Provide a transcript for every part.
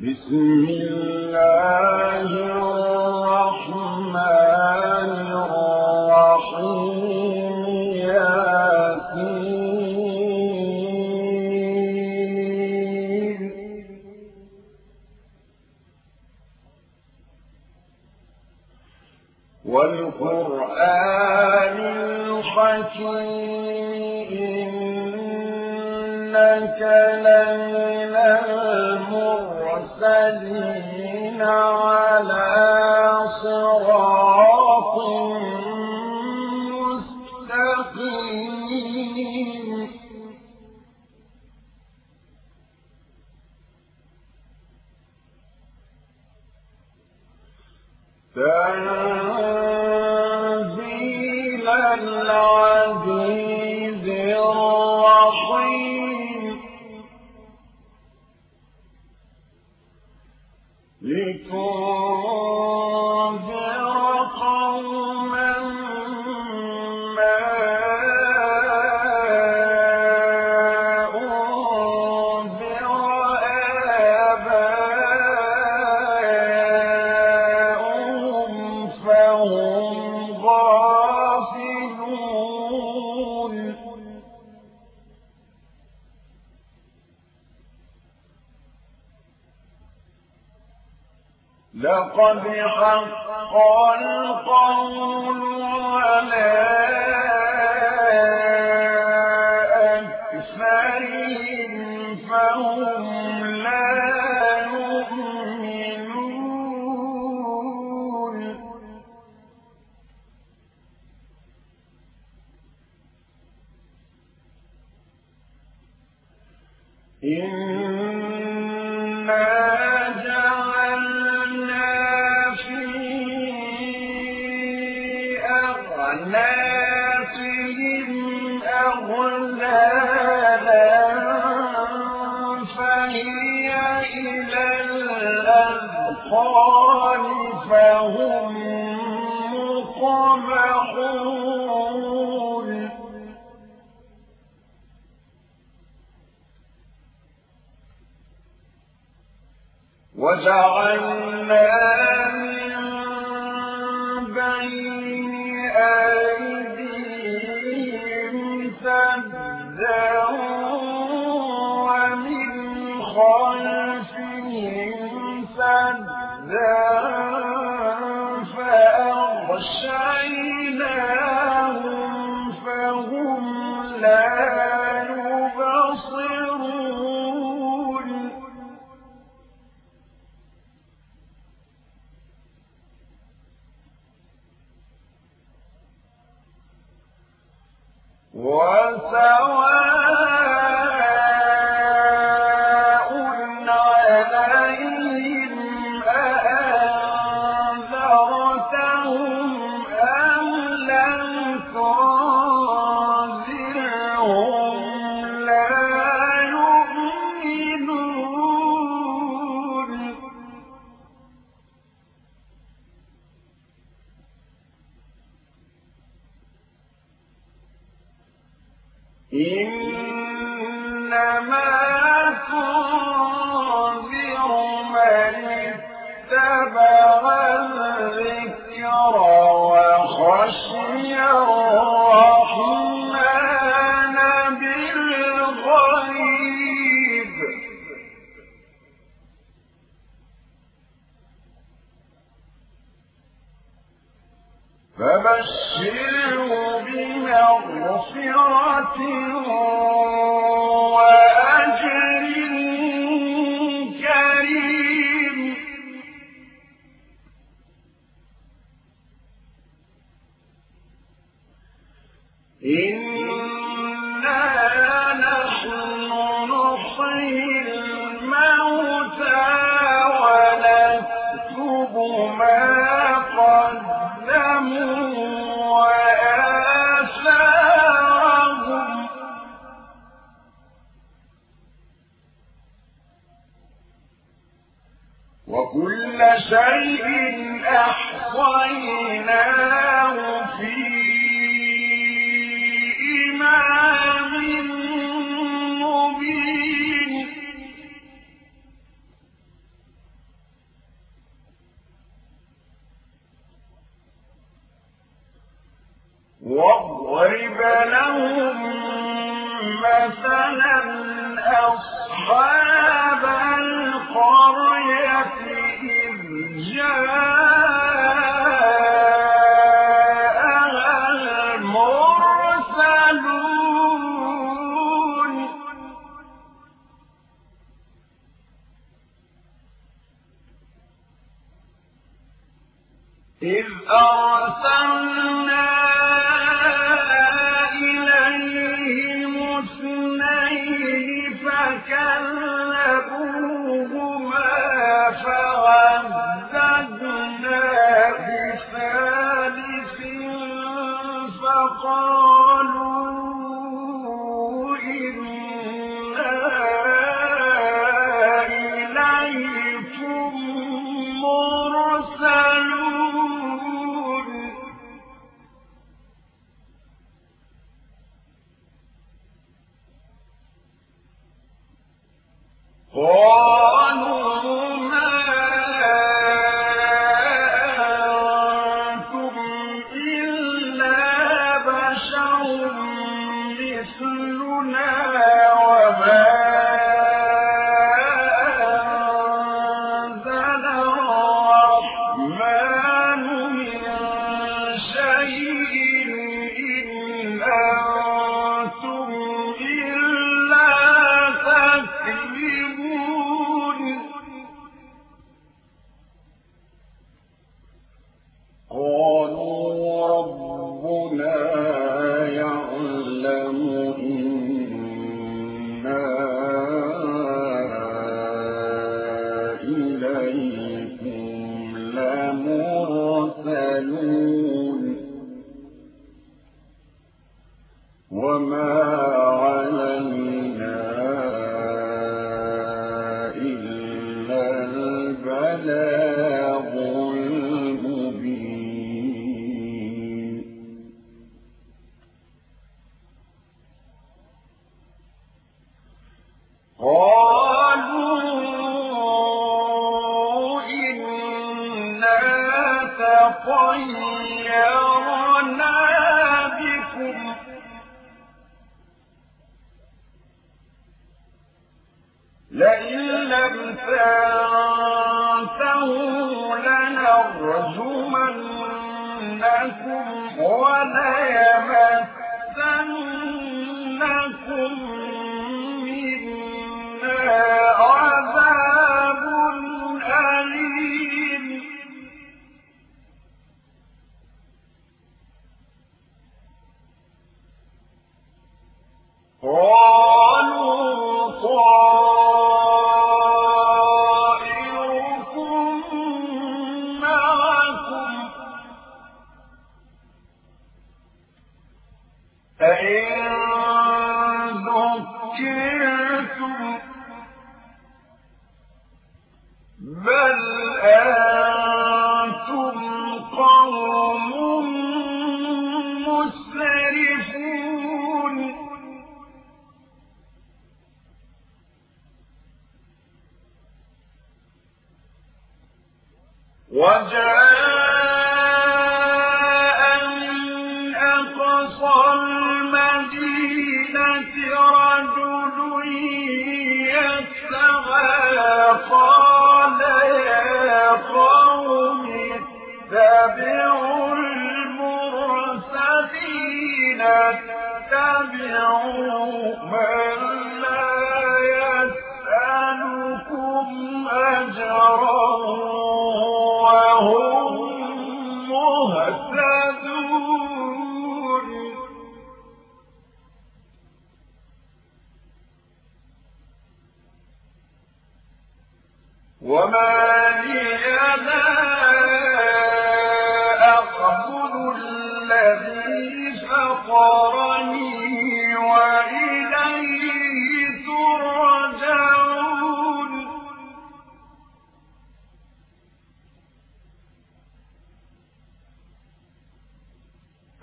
بسم الله الرحمن الذين فقد حق القول عليه وجعلنا إنما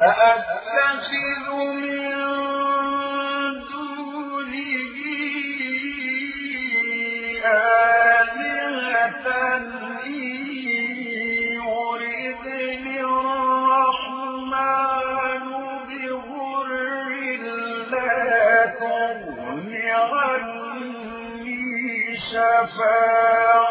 أأتخذ من دونه آلهة الرحمن شفاعتهم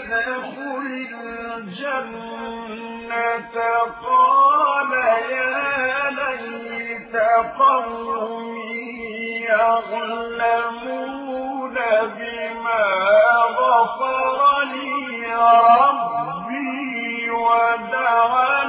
قيل ادخل الجنة قال يا ليت قومي يعلمون بما غفر لي ربي وجعلني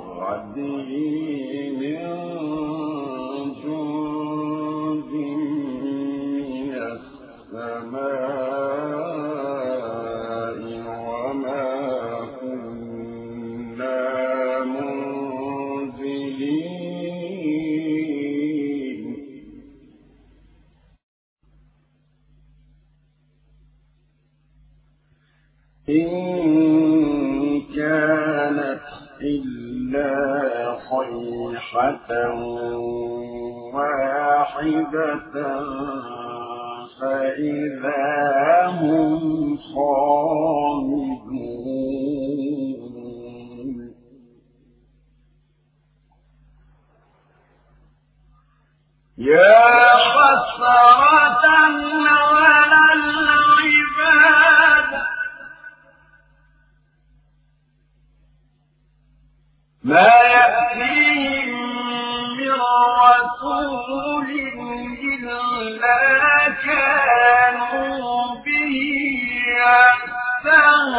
بعده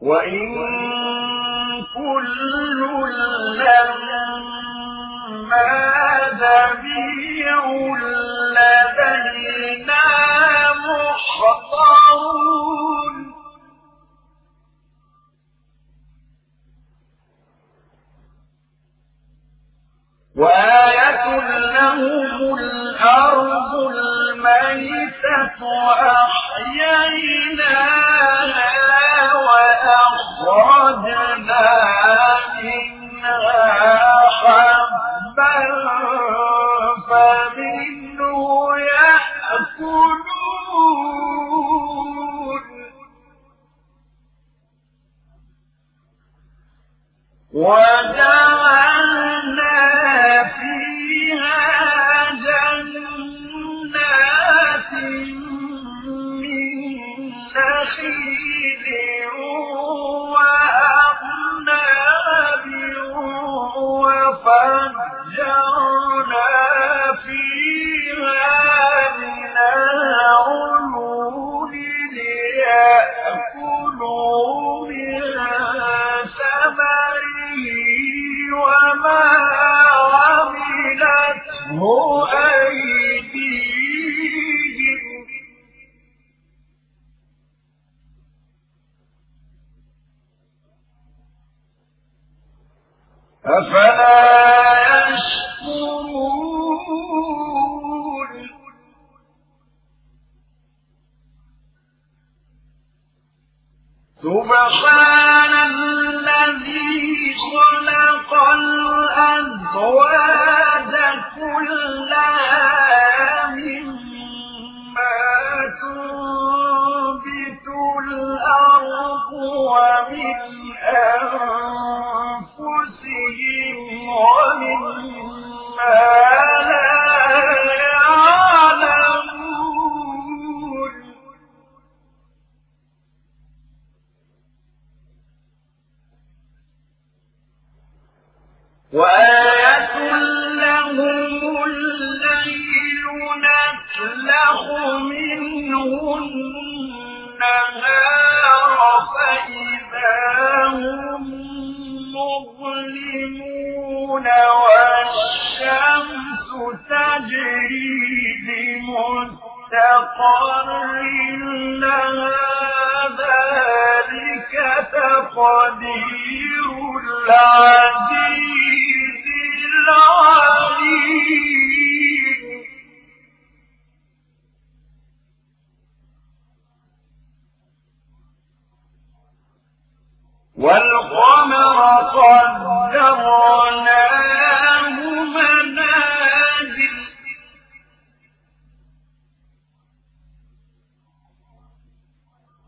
وإن كل لما جميع لدينا محضرون. وآية لهم الأرض الميتة أحييناها وأخرجنا منها حبا فمنه يأكلون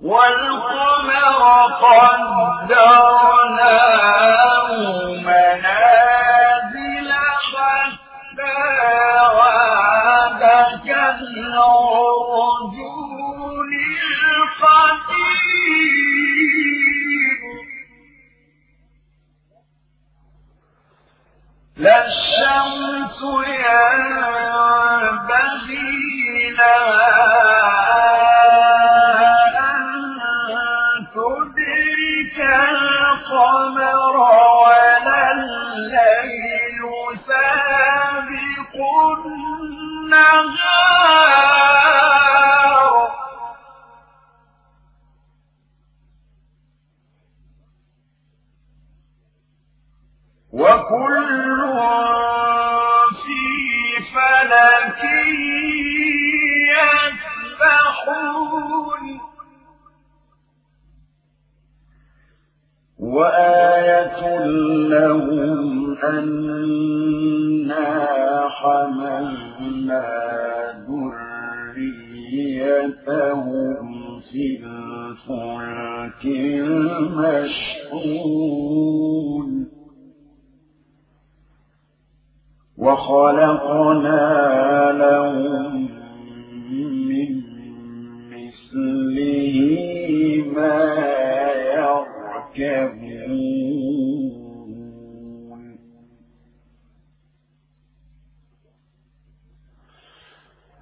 والقمر قدرناه وحملنا ذريتهم في الفلك المشحون وخلقنا لهم من مثله ما يركبون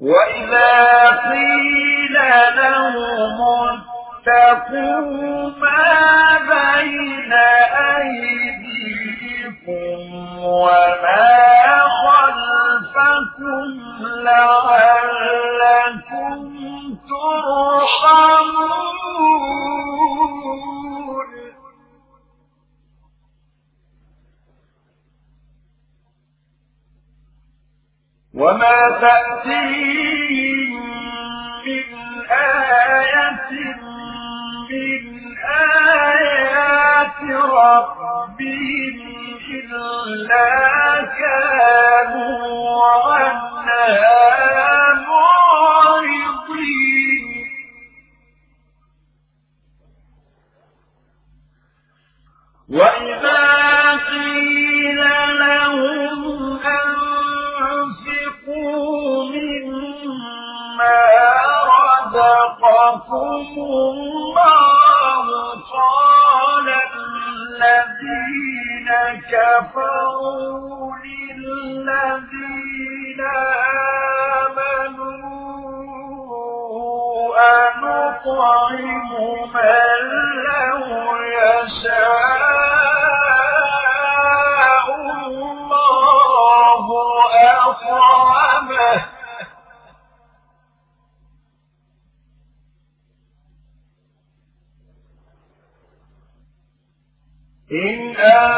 وإذا قيل لهم اتقوا ما إن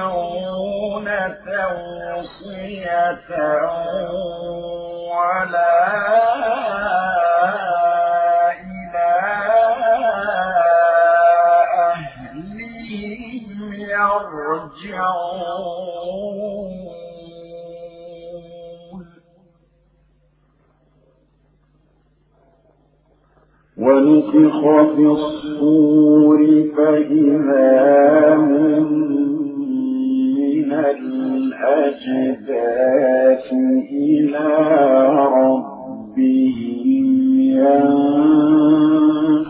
يستطيعون توصية ولا إلى أهلهم يرجعون ونفخ في الصور فإذا من الأجداث إلى ربهم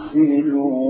ينسلون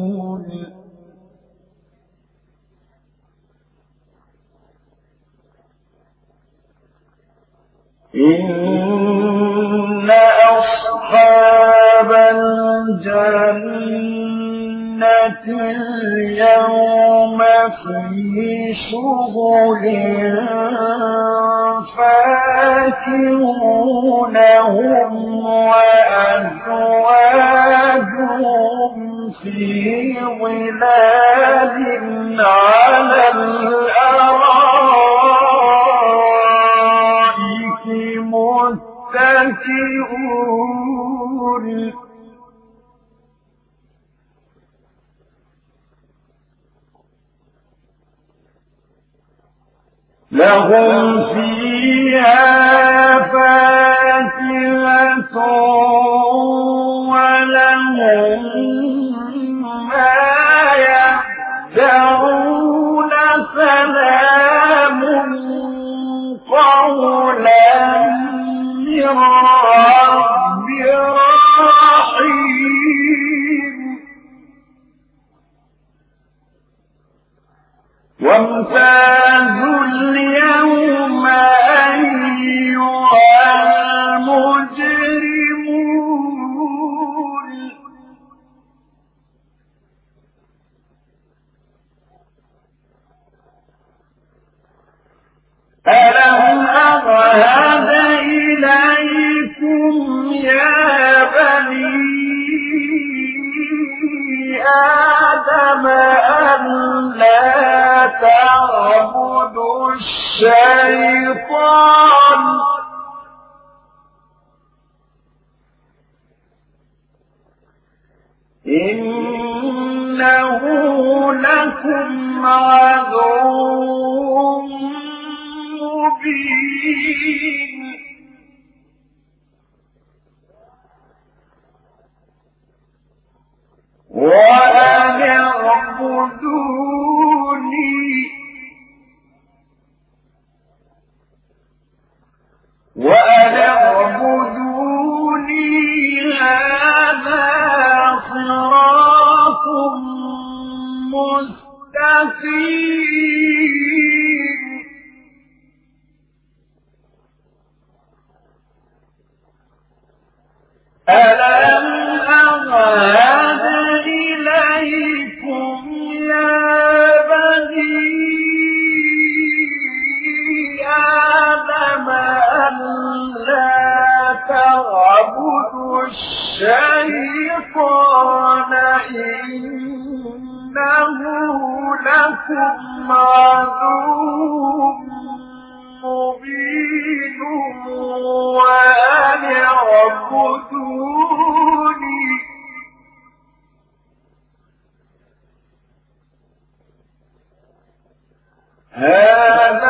إن أصحاب الجنة اليوم في شغل فاكهون هم وأزواجهم في ظلال على لهم فيها فاكهة. هذا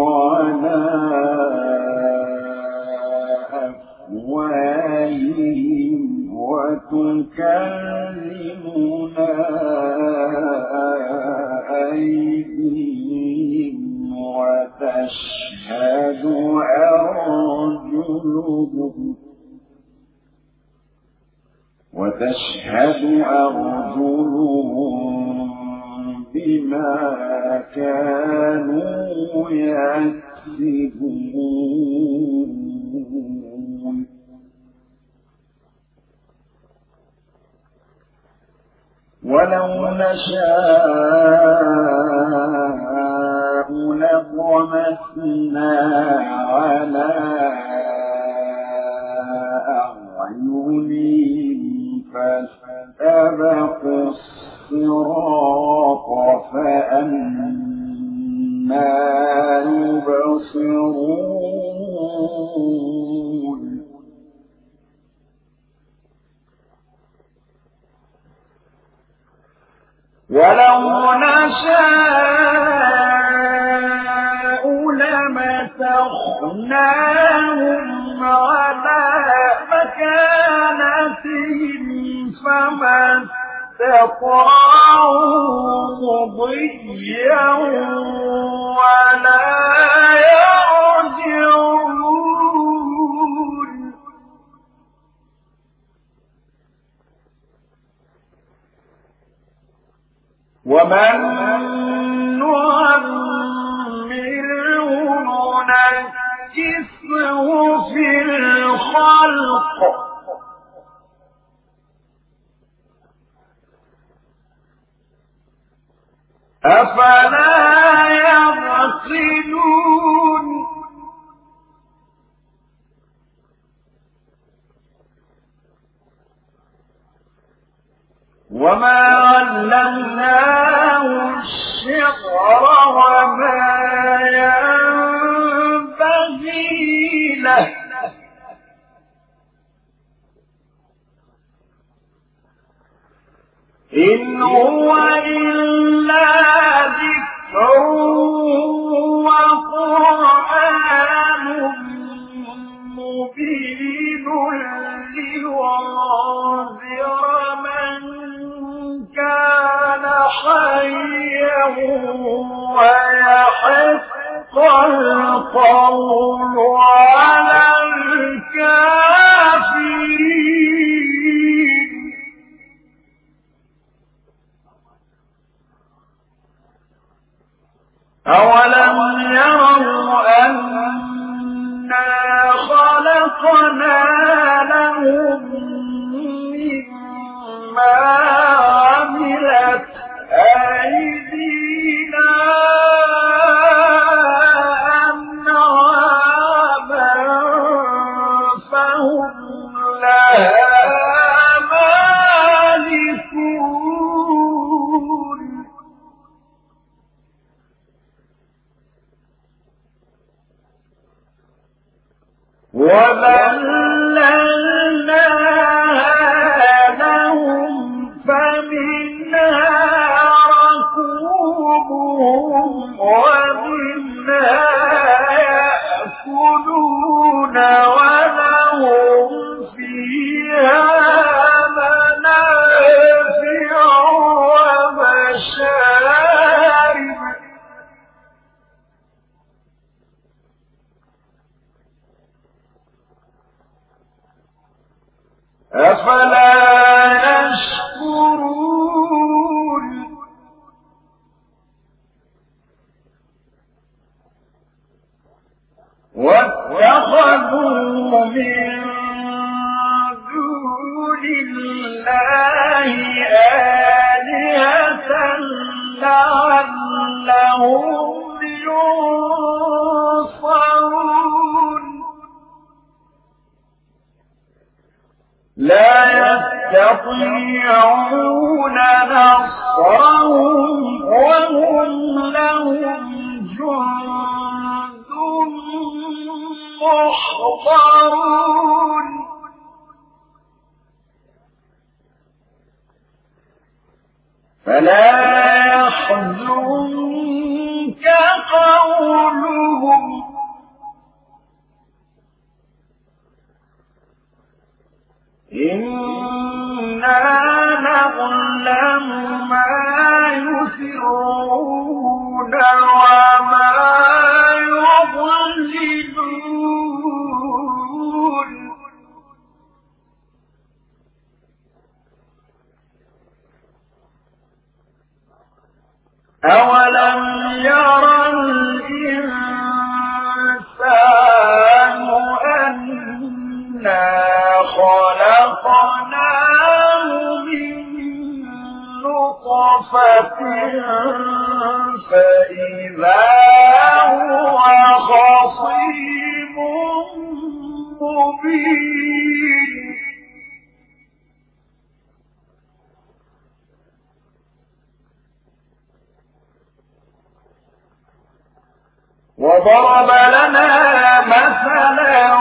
على فأخذناهم على مكانتهم فما استطاعوا مضيا ولا يرجعون ومن في الخلق. أفلا يعقلون؟ وما علمناه الشعر وما الله إن هو إلا ومنها فلا فإذا هو خصيم مبين. وضرب لنا مثلا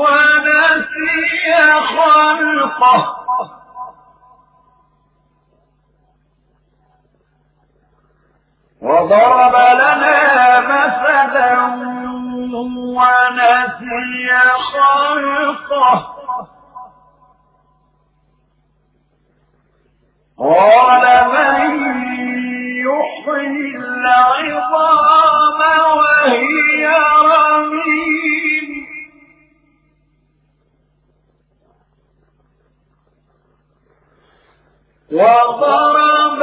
ونسي خلقه. وضرب لنا مثلا ونسي خلقه قال من يحيي العظام وهي رميم. وضرب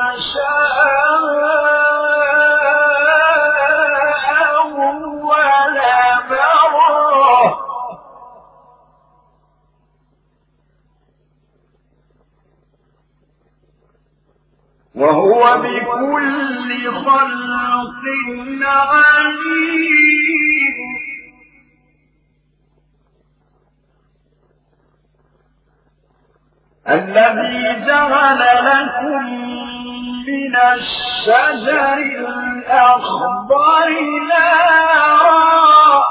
وهو بكل خلق عليم. الذي جعل لكم من الشجر الأخضر نارا.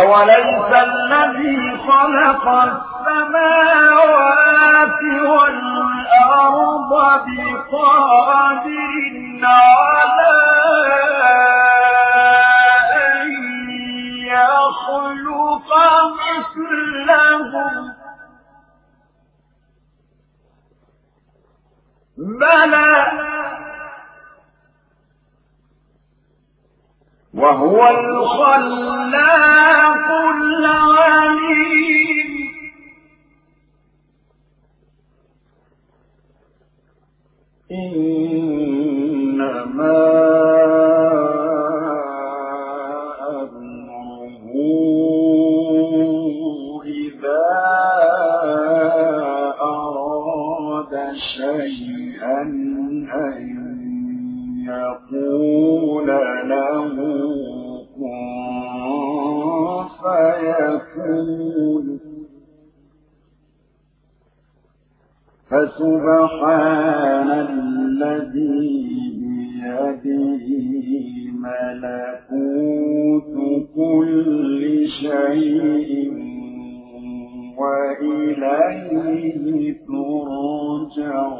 أوليس الذي خلق السماوات والأرض بقادر على أن يخلق مثلهم بلى وهو الخلاق العليم. إنما فيكون فسبحان الذي بيده ملكوت كل شيء وإليه ترجعون.